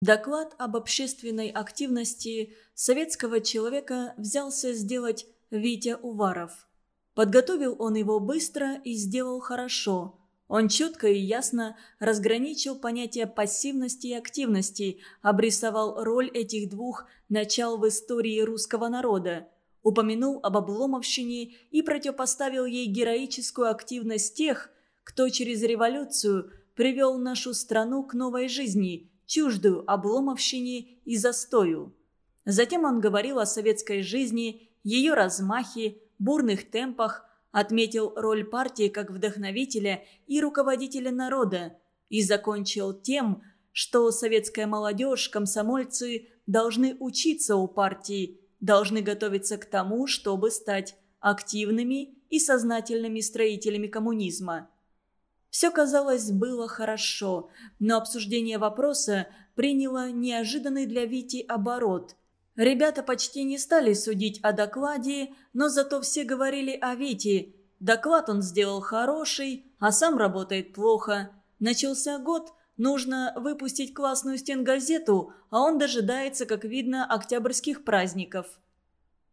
Доклад об общественной активности советского человека взялся сделать Витя Уваров. Подготовил он его быстро и сделал хорошо. Он четко и ясно разграничил понятия пассивности и активности, обрисовал роль этих двух начал в истории русского народа, упомянул об обломовщине и противопоставил ей героическую активность тех, кто через революцию привел нашу страну к новой жизни – чуждую обломовщине и застою. Затем он говорил о советской жизни, ее размахе, бурных темпах, отметил роль партии как вдохновителя и руководителя народа и закончил тем, что советская молодежь, комсомольцы должны учиться у партии, должны готовиться к тому, чтобы стать активными и сознательными строителями коммунизма. Все, казалось, было хорошо, но обсуждение вопроса приняло неожиданный для Вити оборот. Ребята почти не стали судить о докладе, но зато все говорили о Вите. Доклад он сделал хороший, а сам работает плохо. Начался год, нужно выпустить классную стенгазету, а он дожидается, как видно, октябрьских праздников.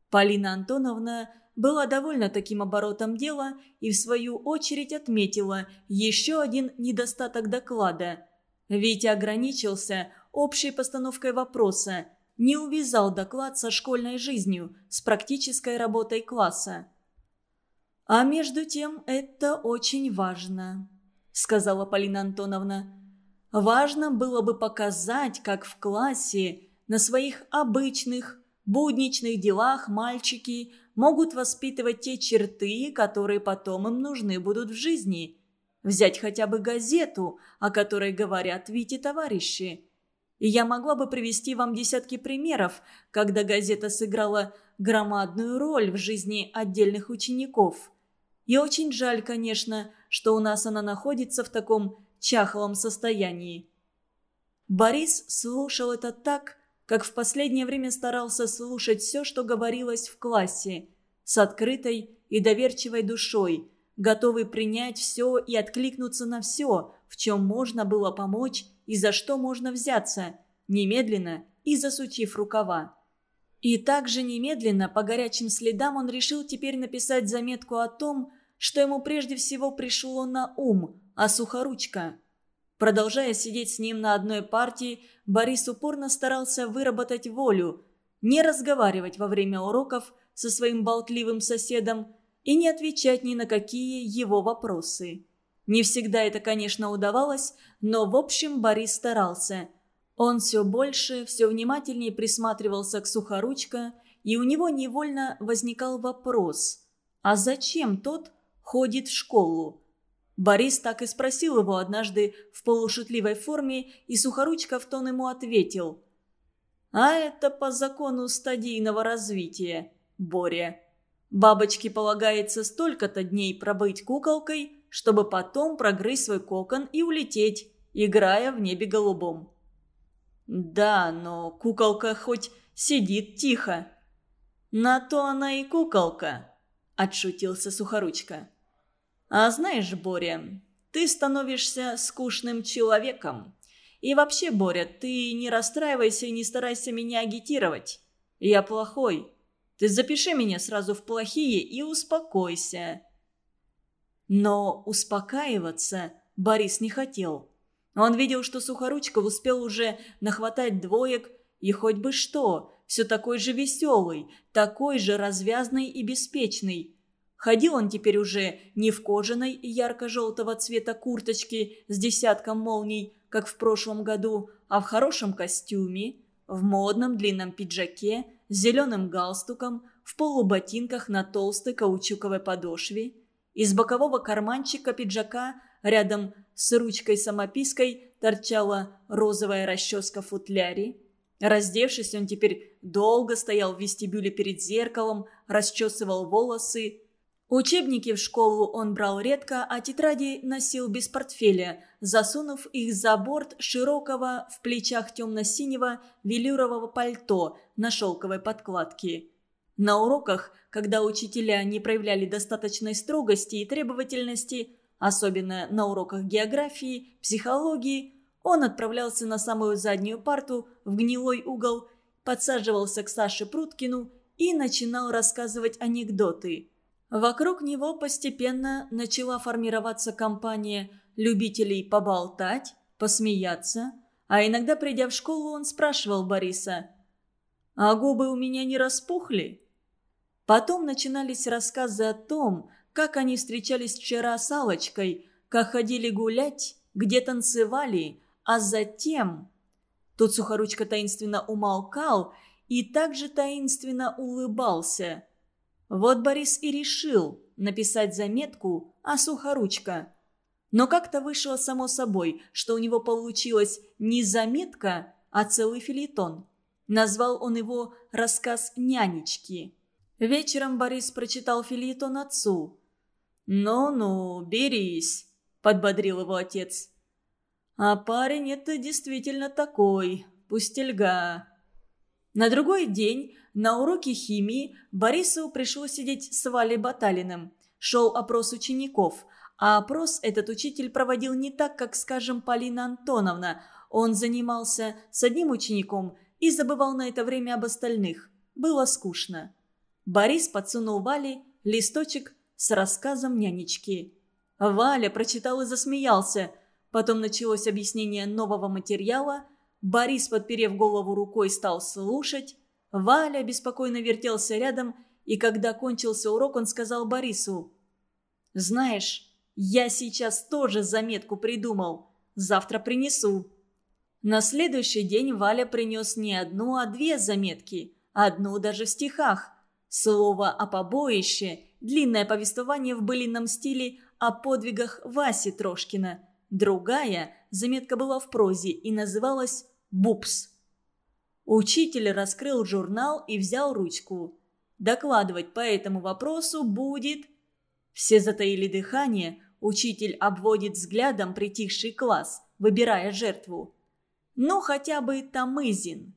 Полина Антоновна была довольна таким оборотом дела и в свою очередь отметила еще один недостаток доклада. Витя ограничился общей постановкой вопроса, не увязал доклад со школьной жизнью, с практической работой класса. «А между тем это очень важно», — сказала Полина Антоновна. «Важно было бы показать, как в классе на своих обычных, будничных делах мальчики могут воспитывать те черты, которые потом им нужны будут в жизни. Взять хотя бы газету, о которой говорят Вите товарищи. И я могла бы привести вам десятки примеров, когда газета сыграла громадную роль в жизни отдельных учеников. И очень жаль, конечно, что у нас она находится в таком чахлом состоянии. Борис слушал это так, как в последнее время старался слушать все, что говорилось в классе, с открытой и доверчивой душой, готовый принять все и откликнуться на все, в чем можно было помочь и за что можно взяться, немедленно и засучив рукава. И также немедленно, по горячим следам, он решил теперь написать заметку о том, что ему прежде всего пришло на ум, а сухоручка – Продолжая сидеть с ним на одной партии, Борис упорно старался выработать волю, не разговаривать во время уроков со своим болтливым соседом и не отвечать ни на какие его вопросы. Не всегда это, конечно, удавалось, но в общем Борис старался. Он все больше, все внимательнее присматривался к Сухоручко, и у него невольно возникал вопрос, а зачем тот ходит в школу? Борис так и спросил его однажды в полушутливой форме, и Сухоручка в тон ему ответил. «А это по закону стадийного развития, Боря. Бабочке полагается столько-то дней пробыть куколкой, чтобы потом прогрызть свой кокон и улететь, играя в небе голубом». «Да, но куколка хоть сидит тихо». «На то она и куколка», — отшутился Сухоручка. А знаешь, Боря, ты становишься скучным человеком. И вообще, Боря, ты не расстраивайся и не старайся меня агитировать. Я плохой. Ты запиши меня сразу в плохие и успокойся». Но успокаиваться Борис не хотел. Он видел, что Сухоручков успел уже нахватать двоек, и хоть бы что, все такой же веселый, такой же развязный и беспечный. Ходил он теперь уже не в кожаной ярко-желтого цвета курточке с десятком молний, как в прошлом году, а в хорошем костюме, в модном длинном пиджаке, с зеленым галстуком, в полуботинках на толстой каучуковой подошве. Из бокового карманчика пиджака рядом с ручкой-самопиской торчала розовая расческа в футляре. Раздевшись, он теперь долго стоял в вестибюле перед зеркалом, расчесывал волосы, Учебники в школу он брал редко, а тетради носил без портфеля, засунув их за борт широкого в плечах темно-синего велюрового пальто на шелковой подкладке. На уроках, когда учителя не проявляли достаточной строгости и требовательности, особенно на уроках географии, психологии, Он отправлялся на самую заднюю парту, в гнилой угол, подсаживался к Саше Пруткину и начинал рассказывать анекдоты. Вокруг него постепенно начала формироваться компания любителей поболтать, посмеяться, а иногда, придя в школу, он спрашивал Бориса, «А губы у меня не распухли?» Потом начинались рассказы о том, как они встречались вчера с Аллочкой, как ходили гулять, где танцевали, а затем... Тут Сухоручка таинственно умолкал и также таинственно улыбался. Вот Борис и решил написать заметку о Сухоручка. Но как-то вышло само собой, что у него получилась не заметка, а целый филитон. Назвал он его «Рассказ нянечки». Вечером Борис прочитал филитон отцу. «Ну-ну, берись», – подбодрил его отец. «А парень это действительно такой, пустельга». На другой день на уроке химии Борису пришлось сидеть с Валей Баталиным. Шел опрос учеников, а опрос этот учитель проводил не так, как, скажем, Полина Антоновна. Он занимался с одним учеником и забывал на это время об остальных. Было скучно. Борис подсунул Вале листочек с рассказом нянечки. Валя прочитал и засмеялся. Потом началось объяснение нового материала. Борис, подперев голову рукой, стал слушать. Валя беспокойно вертелся рядом, и когда кончился урок, он сказал Борису. «Знаешь, я сейчас тоже заметку придумал. Завтра принесу». На следующий день Валя принес не одну, а две заметки. Одну даже в стихах. Слово о побоище, длинное повествование в былинном стиле о подвигах Васи Трошкина. Другая заметка была в прозе и называлась «Бупс». Учитель раскрыл журнал и взял ручку. Докладывать по этому вопросу будет... Все затаили дыхание, учитель обводит взглядом притихший класс, выбирая жертву. Ну, хотя бы Тамызин.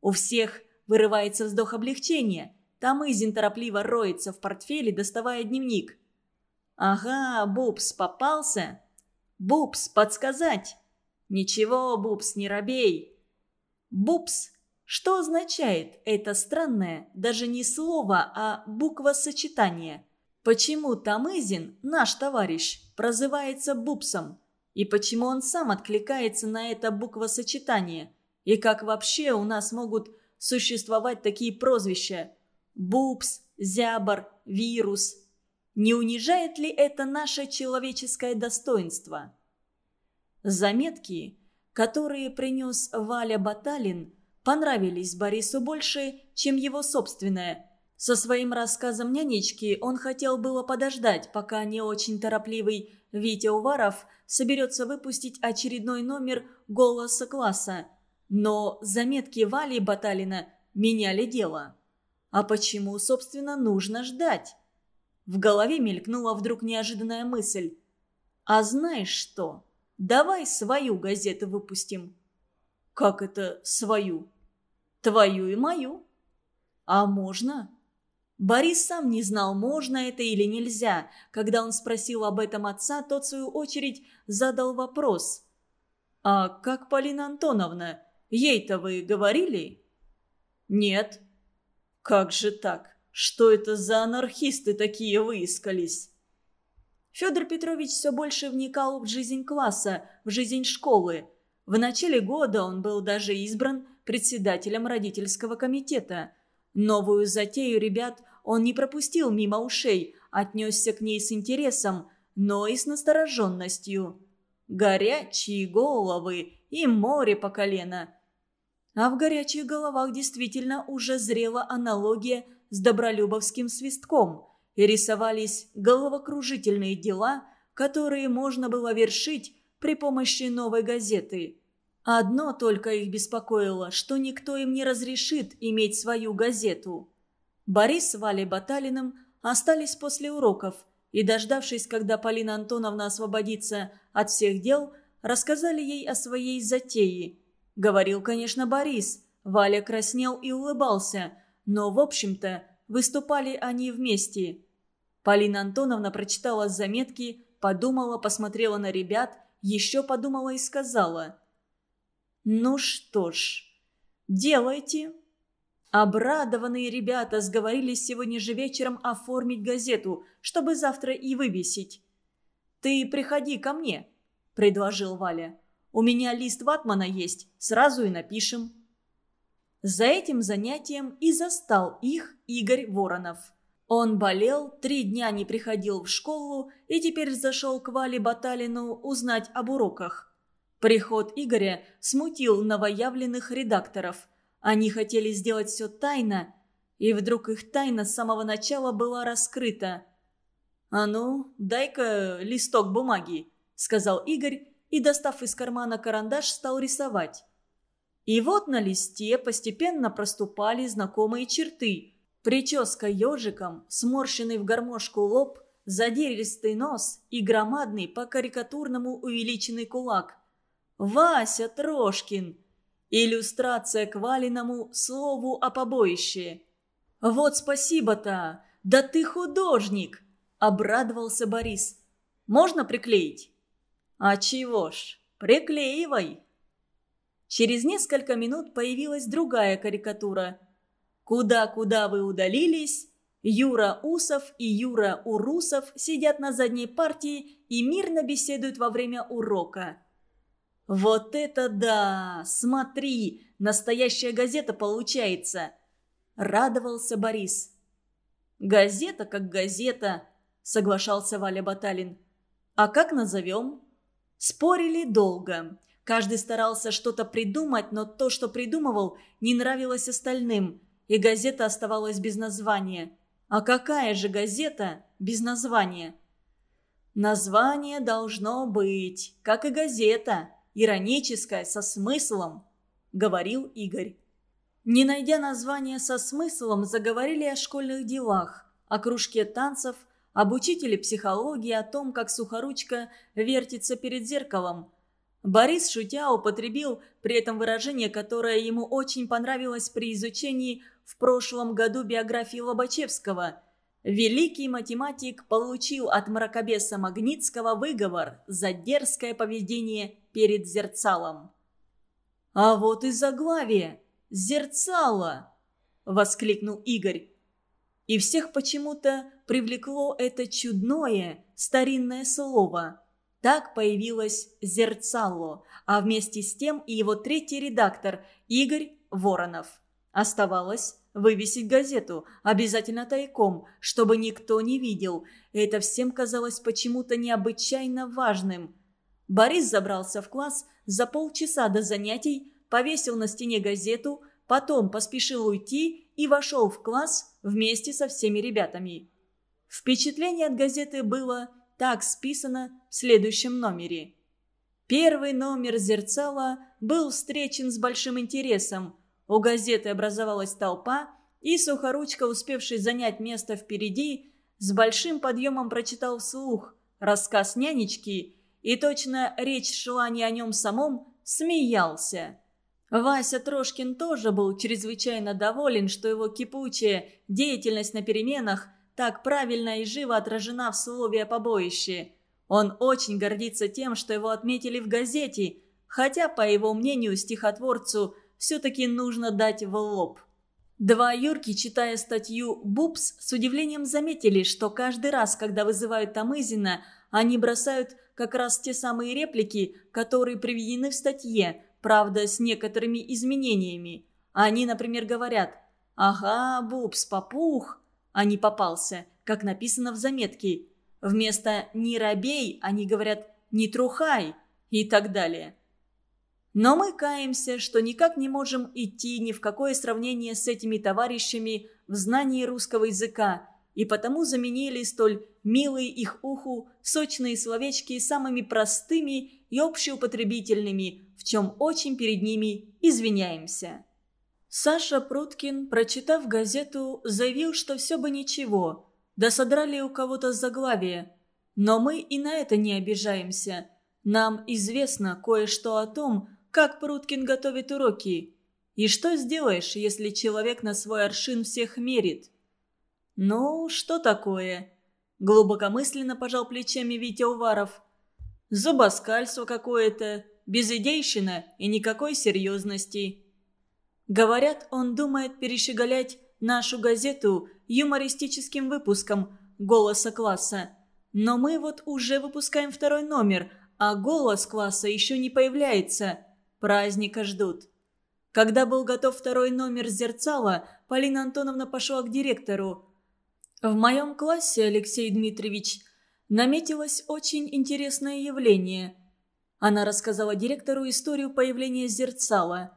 У всех вырывается вздох облегчения. Тамызин торопливо роется в портфеле, доставая дневник. «Ага, Бубс попался?» «Бубс, подсказать?» «Ничего, Бубс, не робей!» «Бубс» Что означает это странное, даже не слово, а буква-сочетание? Почему Тамызин, наш товарищ, прозывается Бубсом? И почему он сам откликается на это буквосочетание? И как вообще у нас могут существовать такие прозвища? Бубс, Зябр, Вирус. Не унижает ли это наше человеческое достоинство? Заметки, которые принес Валя Баталин, понравились Борису больше, чем его собственное. Со своим рассказом нянечки он хотел было подождать, пока не очень торопливый Витя Уваров соберется выпустить очередной номер «Голоса класса». Но заметки Вали Баталина меняли дело. А почему, собственно, нужно ждать? В голове мелькнула вдруг неожиданная мысль. «А знаешь что? Давай свою газету выпустим». «Как это свою?» «Твою и мою». «А можно?» Борис сам не знал, можно это или нельзя. Когда он спросил об этом отца, тот, в свою очередь, задал вопрос. «А как Полина Антоновна? Ей-то вы говорили?» «Нет». «Как же так? Что это за анархисты такие выискались?» Федор Петрович все больше вникал в жизнь класса, в жизнь школы. В начале года он был даже избран председателем родительского комитета – Новую затею ребят он не пропустил мимо ушей, отнесся к ней с интересом, но и с настороженностью. Горячие головы и море по колено. А в горячих головах действительно уже зрела аналогия с добролюбовским свистком, и рисовались головокружительные дела, которые можно было вершить при помощи новой газеты – Одно только их беспокоило, что никто им не разрешит иметь свою газету. Борис с Валей Баталиным остались после уроков и, дождавшись, когда Полина Антоновна освободится от всех дел, рассказали ей о своей затее. Говорил, конечно, Борис. Валя краснел и улыбался, но, в общем-то, выступали они вместе. Полина Антоновна прочитала заметки, подумала, посмотрела на ребят, еще подумала и сказала – «Ну что ж, делайте». Обрадованные ребята сговорились сегодня же вечером оформить газету, чтобы завтра и вывесить. «Ты приходи ко мне», – предложил Валя. «У меня лист ватмана есть, сразу и напишем». За этим занятием и застал их Игорь Воронов. Он болел, три дня не приходил в школу и теперь зашел к Вале Баталину узнать об уроках. Приход Игоря смутил новоявленных редакторов – они хотели сделать все тайно, и вдруг их тайна с самого начала была раскрыта. «А ну, дай-ка листок бумаги», — сказал Игорь, и, достав из кармана карандаш, стал рисовать. И вот на листе постепенно проступали знакомые черты. Прическа ежиком, сморщенный в гармошку лоб, задиристый нос и громадный по карикатурному увеличенный кулак. «Вася Трошкин!» Иллюстрация к Валиному слову о побоище. «Вот спасибо-то! Да ты художник!» – обрадовался Борис. «Можно приклеить?» «А чего ж, приклеивай!» Через несколько минут появилась другая карикатура. «Куда-куда вы удалились?» Юра Усов и Юра Урусов сидят на задней партии и мирно беседуют во время урока. «Вот это да! Смотри, настоящая газета получается!» Радовался Борис. «Газета как газета», — соглашался Валя Баталин. «А как назовем?» Спорили долго. Каждый старался что-то придумать, но то, что придумывал, не нравилось остальным, и газета оставалась без названия. А какая же газета без названия? Название должно быть, как и газета, ироническое, со смыслом», — говорил Игорь. Не найдя названия со смыслом, заговорили о школьных делах, о кружке танцев, об учителе психологии, о том, как сухоручка вертится перед зеркалом. Борис, шутя, употребил при этом выражение, которое ему очень понравилось при изучении в прошлом году биографии Лобачевского – Великий математик получил от мракобеса Магнитского выговор за дерзкое поведение перед зерцалом. «А вот и заглавие! Зерцало!» – воскликнул Игорь. И всех почему-то привлекло это чудное старинное слово. Так появилось «зерцало», а вместе с тем и его третий редактор Игорь Воронов. Оставалось вывесить газету, обязательно тайком, чтобы никто не видел. Это всем казалось почему-то необычайно важным. Борис забрался в класс за полчаса до занятий, повесил на стене газету, потом поспешил уйти и вошел в класс вместе со всеми ребятами. Впечатление от газеты было так списано в следующем номере. Первый номер «Зерцала» был встречен с большим интересом – у газеты образовалась толпа, и Сухоручка, успевший занять место впереди, с большим подъемом прочитал вслух рассказ нянечки, и точно речь шла не о нем самом, смеялся. Вася Трошкин тоже был чрезвычайно доволен, что его кипучая деятельность на переменах так правильно и живо отражена в слове о побоище. Он очень гордится тем, что его отметили в газете, хотя, по его мнению, стихотворцу – все-таки нужно дать в лоб. Два Юрки, читая статью «Бупс», с удивлением заметили, что каждый раз, когда вызывают Тамызина, они бросают как раз те самые реплики, которые приведены в статье, правда, с некоторыми изменениями. Они, например, говорят «Ага, Бупс, попух», а не попался, как написано в заметке. Вместо «не робей» они говорят «не трухай» и так далее. Но мы каемся, что никак не можем идти ни в какое сравнение с этими товарищами в знании русского языка, и потому заменили столь милые их уху сочные словечки самыми простыми и общеупотребительными, в чем очень перед ними извиняемся. Саша Пруткин, прочитав газету, заявил, что все бы ничего, да содрали у кого-то заглавие. Но мы и на это не обижаемся. Нам известно кое-что о том, как Пруткин готовит уроки. И что сделаешь, если человек на свой аршин всех мерит? Ну, что такое? Глубокомысленно пожал плечами Витя Уваров. Зубоскальство какое-то, безидейщина и никакой серьезности. Говорят, он думает перешеголять нашу газету юмористическим выпуском «Голоса класса». Но мы вот уже выпускаем второй номер, а «Голос класса» еще не появляется. Праздника ждут. Когда был готов второй номер «Зерцала», Полина Антоновна пошла к директору. «В моем классе, Алексей Дмитриевич, наметилось очень интересное явление». Она рассказала директору историю появления «Зерцала».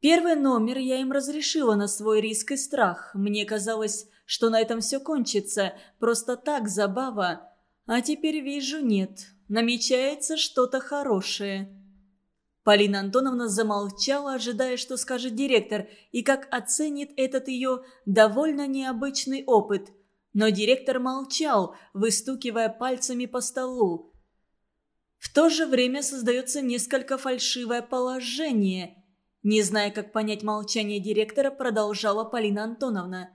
Первый номер я им разрешила на свой риск и страх. Мне казалось, что на этом все кончится, просто так, забава. А теперь вижу, нет, намечается что-то хорошее. Полина Антоновна замолчала, ожидая, что скажет директор, и как оценит этот ее довольно необычный опыт. Но директор молчал, выстукивая пальцами по столу. В то же время создается несколько фальшивое положение – не зная, как понять молчание директора, продолжала Полина Антоновна.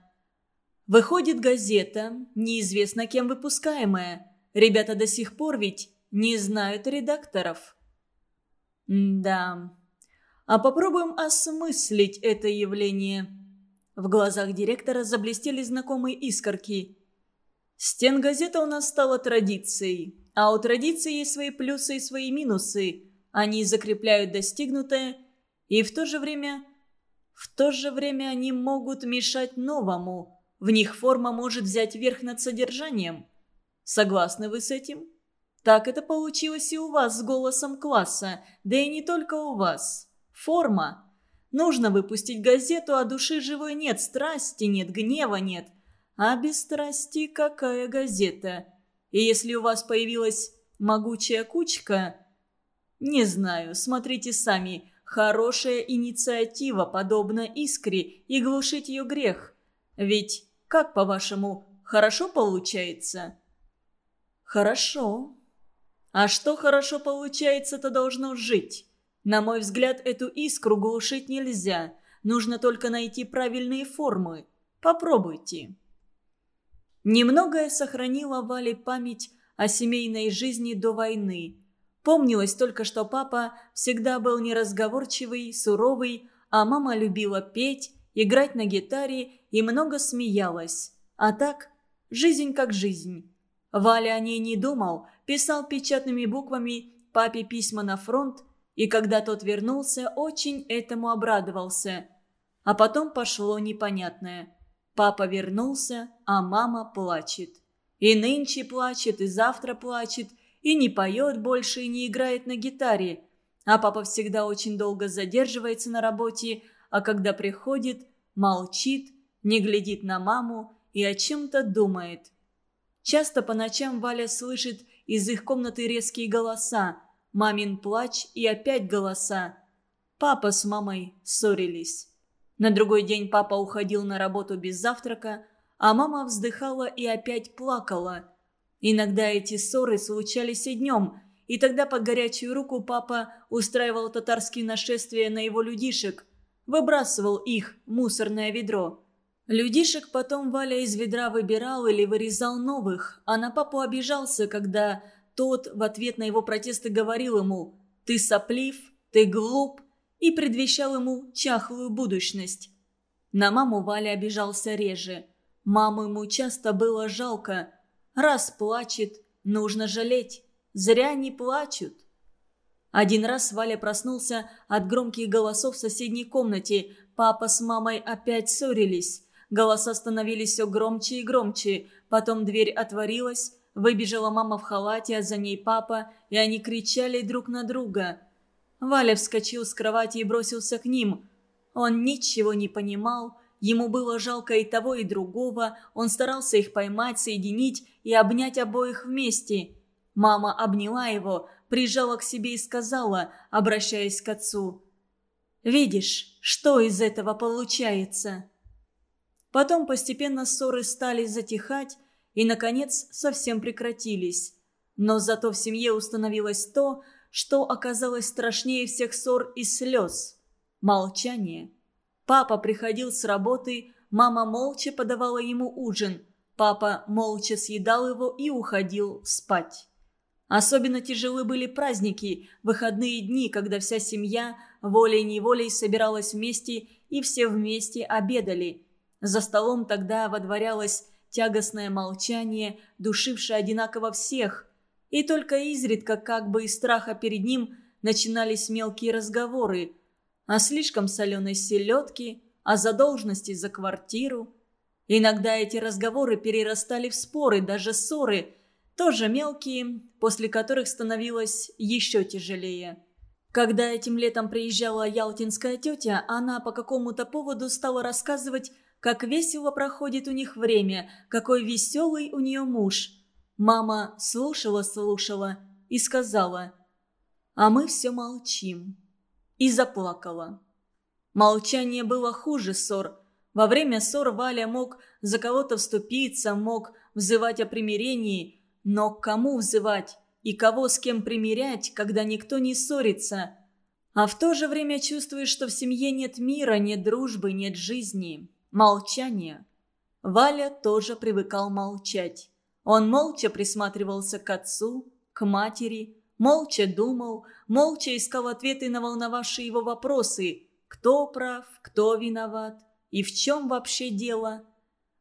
«Выходит газета, неизвестно кем выпускаемая. Ребята до сих пор ведь не знают редакторов». «Да. А попробуем осмыслить это явление». В глазах директора заблестели знакомые искорки. «Стенгазета у нас стала традицией, а у традиции есть свои плюсы и свои минусы. Они закрепляют достигнутое – и в то же время... В то же время они могут мешать новому. В них форма может взять верх над содержанием. Согласны вы с этим? Так это получилось и у вас с голосом класса, да и не только у вас. Форма. Нужно выпустить газету, а души живой нет, страсти нет, гнева нет. А без страсти какая газета? И если у вас появилась могучая кучка... Не знаю, смотрите сами. Хорошая инициатива, подобно искре, и глушить ее грех. Ведь, как по-вашему, хорошо получается? Хорошо. А что хорошо получается-то должно жить? На мой взгляд, эту искру глушить нельзя. Нужно только найти правильные формы. Попробуйте. Немногое сохранила Вале память о семейной жизни до войны. Помнилось только, что папа всегда был неразговорчивый, суровый, а мама любила петь, играть на гитаре и много смеялась. А так, жизнь как жизнь. Валя о ней не думал, писал печатными буквами папе письма на фронт, и когда тот вернулся, очень этому обрадовался. А потом пошло непонятное. Папа вернулся, а мама плачет. И нынче плачет, и завтра плачет – и не поет больше, и не играет на гитаре. А папа всегда очень долго задерживается на работе, а когда приходит, молчит, не глядит на маму и о чем-то думает. Часто по ночам Валя слышит из их комнаты резкие голоса, мамин плач и опять голоса. Папа с мамой ссорились. На другой день папа уходил на работу без завтрака, а мама вздыхала и опять плакала – Иногда эти ссоры случались и днем, и тогда под горячую руку папа устраивал татарские нашествия на его людишек, выбрасывал их в мусорное ведро. Людишек потом Валя из ведра выбирал или вырезал новых, а на папу обижался, когда тот в ответ на его протесты говорил ему «ты соплив», «ты глуп» и предвещал ему чахлую будущность. На маму Валя обижался реже. Маму ему часто было жалко – Раз плачет, нужно жалеть. Зря не плачут. Один раз Валя проснулся от громких голосов в соседней комнате. Папа с мамой опять ссорились. Голоса становились все громче и громче. Потом дверь отворилась. Выбежала мама в халате, а за ней папа, и они кричали друг на друга. Валя вскочил с кровати и бросился к ним. Он ничего не понимал, Ему было жалко и того, и другого. Он старался их поймать, соединить и обнять обоих вместе. Мама обняла его, прижала к себе и сказала, обращаясь к отцу. «Видишь, что из этого получается?» Потом постепенно ссоры стали затихать и, наконец, совсем прекратились. Но зато в семье установилось то, что оказалось страшнее всех ссор и слез – молчание – Папа приходил с работы, мама молча подавала ему ужин. Папа молча съедал его и уходил спать. Особенно тяжелы были праздники, выходные дни, когда вся семья волей-неволей собиралась вместе и все вместе обедали. За столом тогда водворялось тягостное молчание, душившее одинаково всех. И только изредка, как бы из страха перед ним, начинались мелкие разговоры о слишком соленой селедке, о задолженности за квартиру. Иногда эти разговоры перерастали в споры, даже ссоры, тоже мелкие, после которых становилось еще тяжелее. Когда этим летом приезжала ялтинская тетя, она по какому-то поводу стала рассказывать, как весело проходит у них время, какой веселый у нее муж. Мама слушала-слушала и сказала, а мы все молчим. И заплакала. Молчание было хуже ссор. Во время ссор Валя мог за кого-то вступиться, мог взывать о примирении, но к кому взывать и кого с кем примирять, когда никто не ссорится? А в то же время чувствуешь, что в семье нет мира, нет дружбы, нет жизни. Молчание. Валя тоже привыкал молчать. Он молча присматривался к отцу, к матери, молча думал, молча искал ответы на волновавшие его вопросы. Кто прав, кто виноват и в чем вообще дело –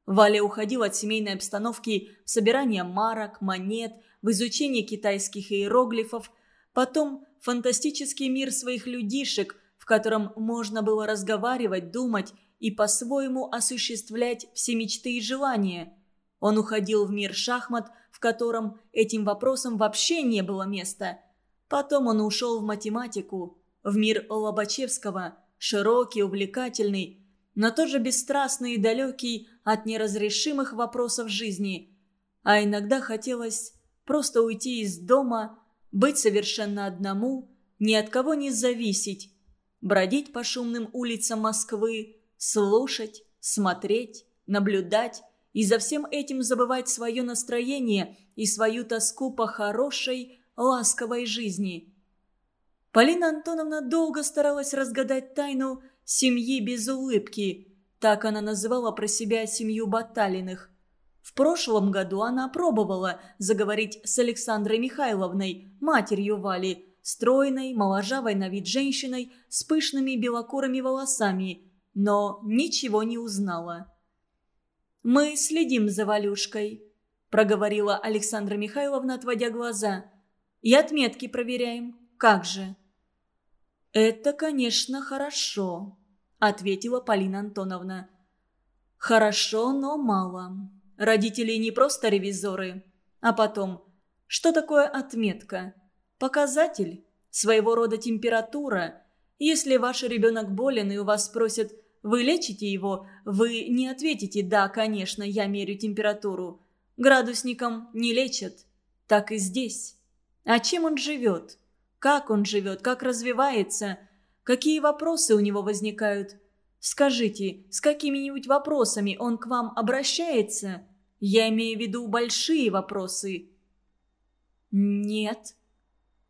Валя уходил от семейной обстановки в собирание марок, монет, в изучение китайских иероглифов, потом фантастический мир своих людишек, в котором можно было разговаривать, думать и по-своему осуществлять все мечты и желания. Он уходил в мир шахмат, в котором этим вопросам вообще не было места. Потом он ушел в математику, в мир Лобачевского, широкий, увлекательный, но тоже бесстрастный и далекий от неразрешимых вопросов жизни. А иногда хотелось просто уйти из дома, быть совершенно одному, ни от кого не зависеть, бродить по шумным улицам Москвы, слушать, смотреть, наблюдать и за всем этим забывать свое настроение и свою тоску по хорошей, ласковой жизни. Полина Антоновна долго старалась разгадать тайну семьи без улыбки. Так она называла про себя семью Баталиных. В прошлом году она пробовала заговорить с Александрой Михайловной, матерью Вали, стройной, моложавой на вид женщиной с пышными белокурыми волосами, но ничего не узнала. «Мы следим за Валюшкой», – проговорила Александра Михайловна, отводя глаза. «И отметки проверяем. Как же?» «Это, конечно, хорошо», – ответила Полина Антоновна. «Хорошо, но мало. Родители не просто ревизоры. А потом, что такое отметка? Показатель? Своего рода температура? Если ваш ребенок болен и у вас спросят, вы лечите его, вы не ответите «да, конечно, я мерю температуру». Градусником не лечат. Так и здесь. А чем он живет?» Как он живет, как развивается, какие вопросы у него возникают. Скажите, с какими-нибудь вопросами он к вам обращается? Я имею в виду большие вопросы. Нет.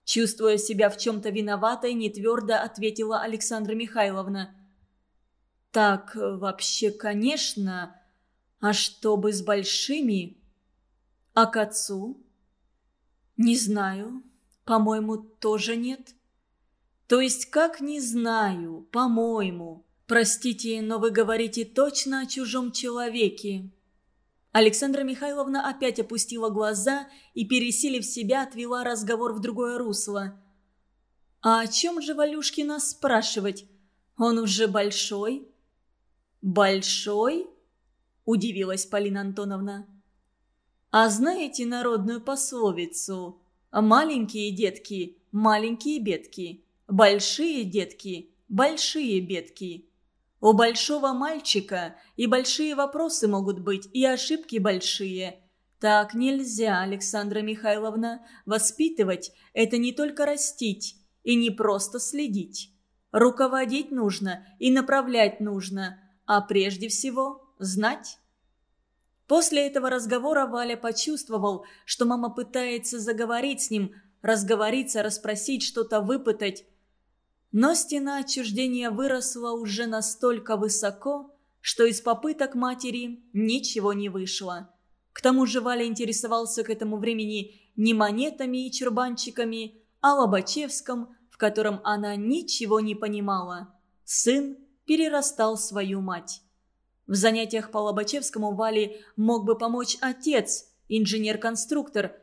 Чувствуя себя в чем-то виноватой, нетвердо ответила Александра Михайловна. Так, вообще, конечно. А что бы с большими? А к отцу? Не знаю. По-моему, тоже нет. То есть как не знаю, по-моему. Простите, но вы говорите точно о чужом человеке. Александра Михайловна опять опустила глаза и, пересилив себя, отвела разговор в другое русло. «А о чем же Валюшки нас спрашивать? Он уже большой?» «Большой?» – удивилась Полина Антоновна. «А знаете народную пословицу Маленькие детки – маленькие бедки. Большие детки – большие бедки. У большого мальчика и большие вопросы могут быть, и ошибки большие. Так нельзя, Александра Михайловна. Воспитывать – это не только растить и не просто следить. Руководить нужно и направлять нужно, а прежде всего знать. После этого разговора Валя почувствовал, что мама пытается заговорить с ним, разговориться, расспросить, что-то выпытать. Но стена отчуждения выросла уже настолько высоко, что из попыток матери ничего не вышло. К тому же Валя интересовался к этому времени не монетами и чурбанчиками, а Лобачевском, в котором она ничего не понимала. Сын перерастал свою мать. В занятиях по Лобачевскому Вале мог бы помочь отец, инженер-конструктор.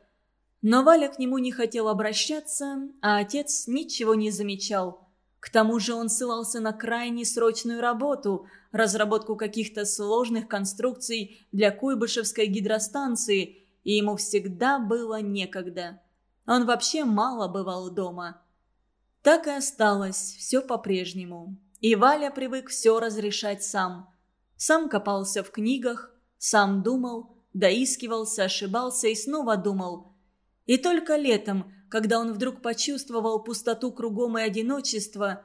Но Валя к нему не хотел обращаться, а отец ничего не замечал. К тому же он ссылался на крайне срочную работу – разработку каких-то сложных конструкций для Куйбышевской гидростанции, и ему всегда было некогда. Он вообще мало бывал дома. Так и осталось, все по-прежнему. И Валя привык все разрешать сам. Сам копался в книгах, сам думал, доискивался, ошибался и снова думал. И только летом, когда он вдруг почувствовал пустоту кругом и одиночество,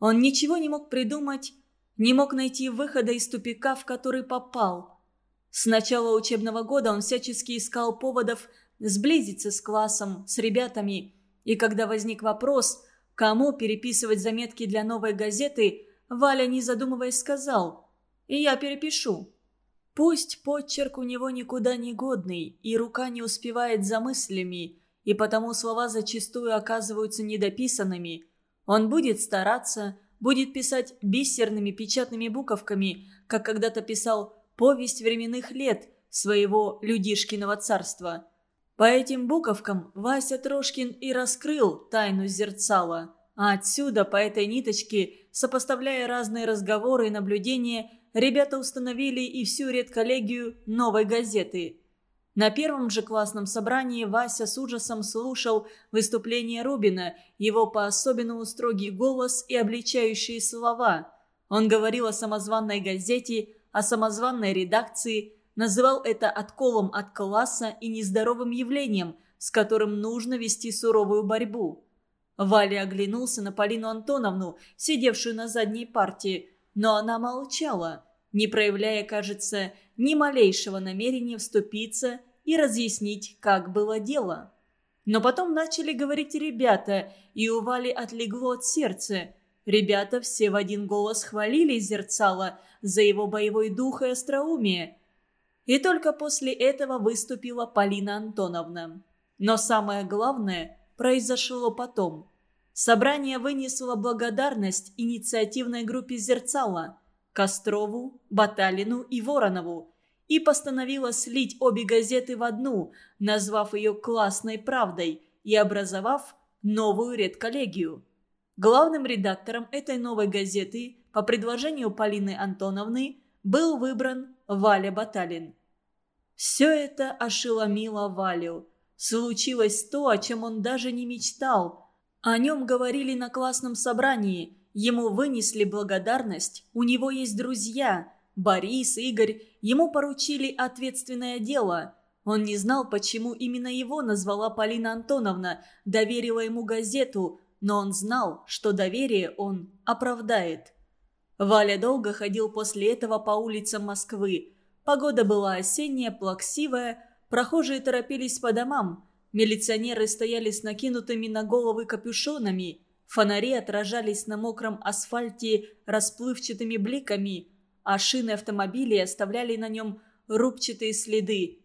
он ничего не мог придумать, не мог найти выхода из тупика, в который попал. С начала учебного года он всячески искал поводов сблизиться с классом, с ребятами, и когда возник вопрос, кому переписывать заметки для новой газеты, Валя, не задумываясь, сказал «И я перепишу». Пусть подчерк у него никуда не годный, и рука не успевает за мыслями, и потому слова зачастую оказываются недописанными. Он будет стараться, будет писать бисерными печатными буковками, как когда-то писал «Повесть временных лет» своего Людишкиного царства. По этим буковкам Вася Трошкин и раскрыл тайну зерцала. А отсюда, по этой ниточке, сопоставляя разные разговоры и наблюдения, ребята установили и всю редколлегию новой газеты – на первом же классном собрании Вася с ужасом слушал выступление Рубина, его по-особенному строгий голос и обличающие слова. Он говорил о самозванной газете, о самозванной редакции, называл это отколом от класса и нездоровым явлением, с которым нужно вести суровую борьбу. Валя оглянулся на Полину Антоновну, сидевшую на задней партии, но она молчала, не проявляя, кажется, ни малейшего намерения вступиться и разъяснить, как было дело. Но потом начали говорить ребята, и у Вали отлегло от сердца. Ребята все в один голос хвалили Зерцала за его боевой дух и остроумие. И только после этого выступила Полина Антоновна. Но самое главное произошло потом. Собрание вынесло благодарность инициативной группе Зерцала – Кострову, Баталину и Воронову – и постановила слить обе газеты в одну, назвав ее «Классной правдой» и образовав новую редколлегию. Главным редактором этой новой газеты по предложению Полины Антоновны был выбран Валя Баталин. Все это ошеломило Валю. Случилось то, о чем он даже не мечтал. О нем говорили на классном собрании. Ему вынесли благодарность, у него есть друзья – Борис, Игорь, ему поручили ответственное дело. Он не знал, почему именно его назвала Полина Антоновна, доверила ему газету, но он знал, что доверие он оправдает. Валя долго ходил после этого по улицам Москвы. Погода была осенняя, плаксивая, прохожие торопились по домам. Милиционеры стояли с накинутыми на головы капюшонами. Фонари отражались на мокром асфальте расплывчатыми бликами – а шины автомобилей оставляли на нем рубчатые следы.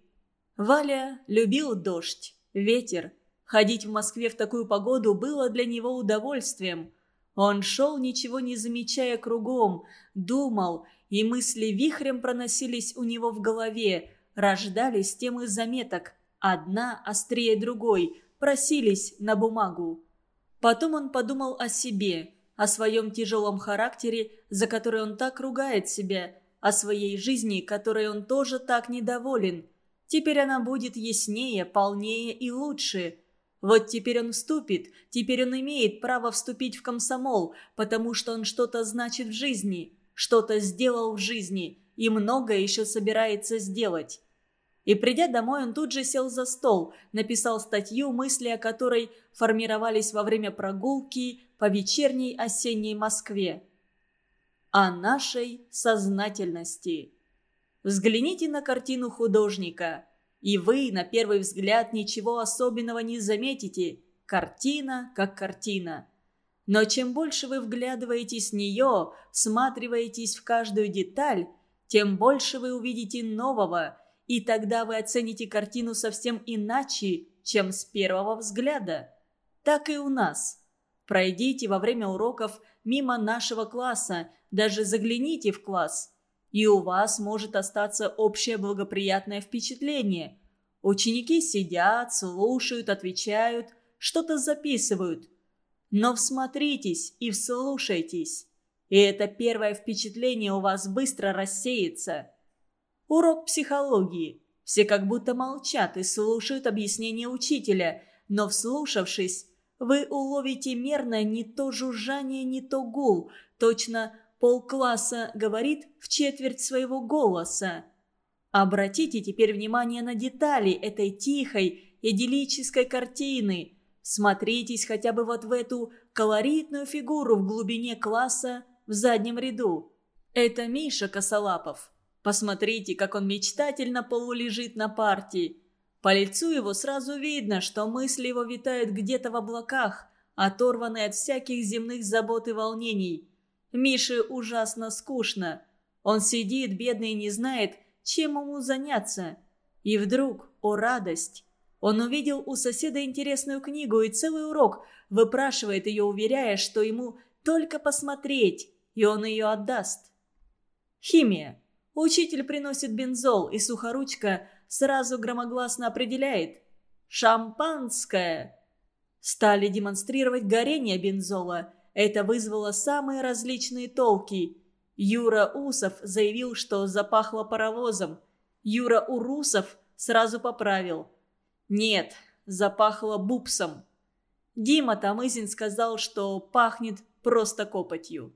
Валя любил дождь, ветер. Ходить в Москве в такую погоду было для него удовольствием. Он шел, ничего не замечая кругом, думал, и мысли вихрем проносились у него в голове, рождались темы заметок, одна острее другой, просились на бумагу. Потом он подумал о себе – о своем тяжелом характере, за который он так ругает себя, о своей жизни, которой он тоже так недоволен. Теперь она будет яснее, полнее и лучше. Вот теперь он вступит, теперь он имеет право вступить в комсомол, потому что он что-то значит в жизни, что-то сделал в жизни и многое еще собирается сделать. И придя домой, он тут же сел за стол, написал статью, мысли о которой формировались во время прогулки, по вечерней осенней Москве. О нашей сознательности. Взгляните на картину художника, и вы, на первый взгляд, ничего особенного не заметите. Картина как картина. Но чем больше вы вглядываетесь в нее, всматриваетесь в каждую деталь, тем больше вы увидите нового, и тогда вы оцените картину совсем иначе, чем с первого взгляда. Так и у нас. Пройдите во время уроков мимо нашего класса, даже загляните в класс, и у вас может остаться общее благоприятное впечатление. Ученики сидят, слушают, отвечают, что-то записывают. Но всмотритесь и вслушайтесь. И это первое впечатление у вас быстро рассеется. Урок психологии. Все как будто молчат и слушают объяснение учителя, но вслушавшись, вы уловите мерно не то жужжание, не то гул. Точно полкласса говорит в четверть своего голоса. Обратите теперь внимание на детали этой тихой, идиллической картины. Смотритесь хотя бы вот в эту колоритную фигуру в глубине класса в заднем ряду. Это Миша Косолапов. Посмотрите, как он мечтательно полулежит на партии. По лицу его сразу видно, что мысли его витают где-то в облаках, оторванные от всяких земных забот и волнений. Мише ужасно скучно. Он сидит, бедный, не знает, чем ему заняться. И вдруг, о радость, он увидел у соседа интересную книгу и целый урок, выпрашивает ее, уверяя, что ему только посмотреть, и он ее отдаст. Химия. Учитель приносит бензол, и сухоручка сразу громогласно определяет «Шампанское!». Стали демонстрировать горение бензола. Это вызвало самые различные толки. Юра Усов заявил, что запахло паровозом. Юра Урусов сразу поправил. «Нет, запахло бупсом». Дима Тамызин сказал, что пахнет просто копотью.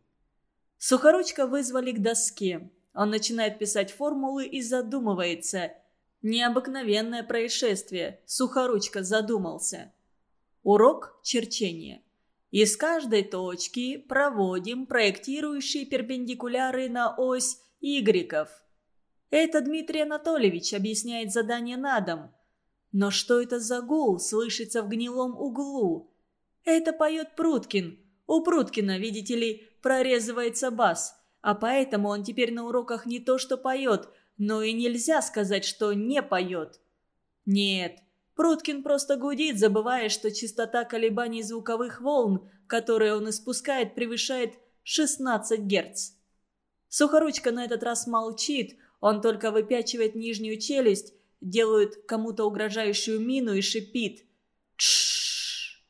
Сухоручка вызвали к доске. Он начинает писать формулы и задумывается – Необыкновенное происшествие. Сухоручка задумался. Урок черчения. Из каждой точки проводим проектирующие перпендикуляры на ось Y. Это Дмитрий Анатольевич объясняет задание на дом. Но что это за гул слышится в гнилом углу? Это поет Пруткин. У Пруткина, видите ли, прорезывается бас, а поэтому он теперь на уроках не то что поет – но и нельзя сказать, что не поет. Нет, Пруткин просто гудит, забывая, что частота колебаний звуковых волн, которые он испускает, превышает 16 Гц. Сухоручка на этот раз молчит, он только выпячивает нижнюю челюсть, делает кому-то угрожающую мину и шипит. Тш.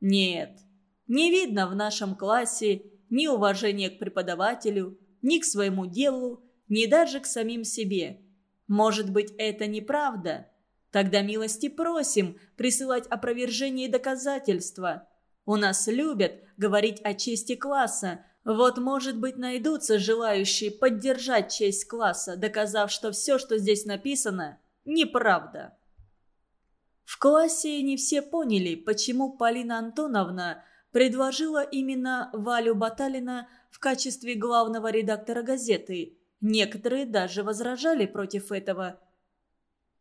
Нет, не видно в нашем классе ни уважения к преподавателю, ни к своему делу, ни даже к самим себе. Может быть, это неправда? Тогда милости просим присылать опровержение и доказательства. У нас любят говорить о чести класса. Вот, может быть, найдутся желающие поддержать честь класса, доказав, что все, что здесь написано, неправда. В классе не все поняли, почему Полина Антоновна предложила именно Валю Баталина в качестве главного редактора газеты – Некоторые даже возражали против этого.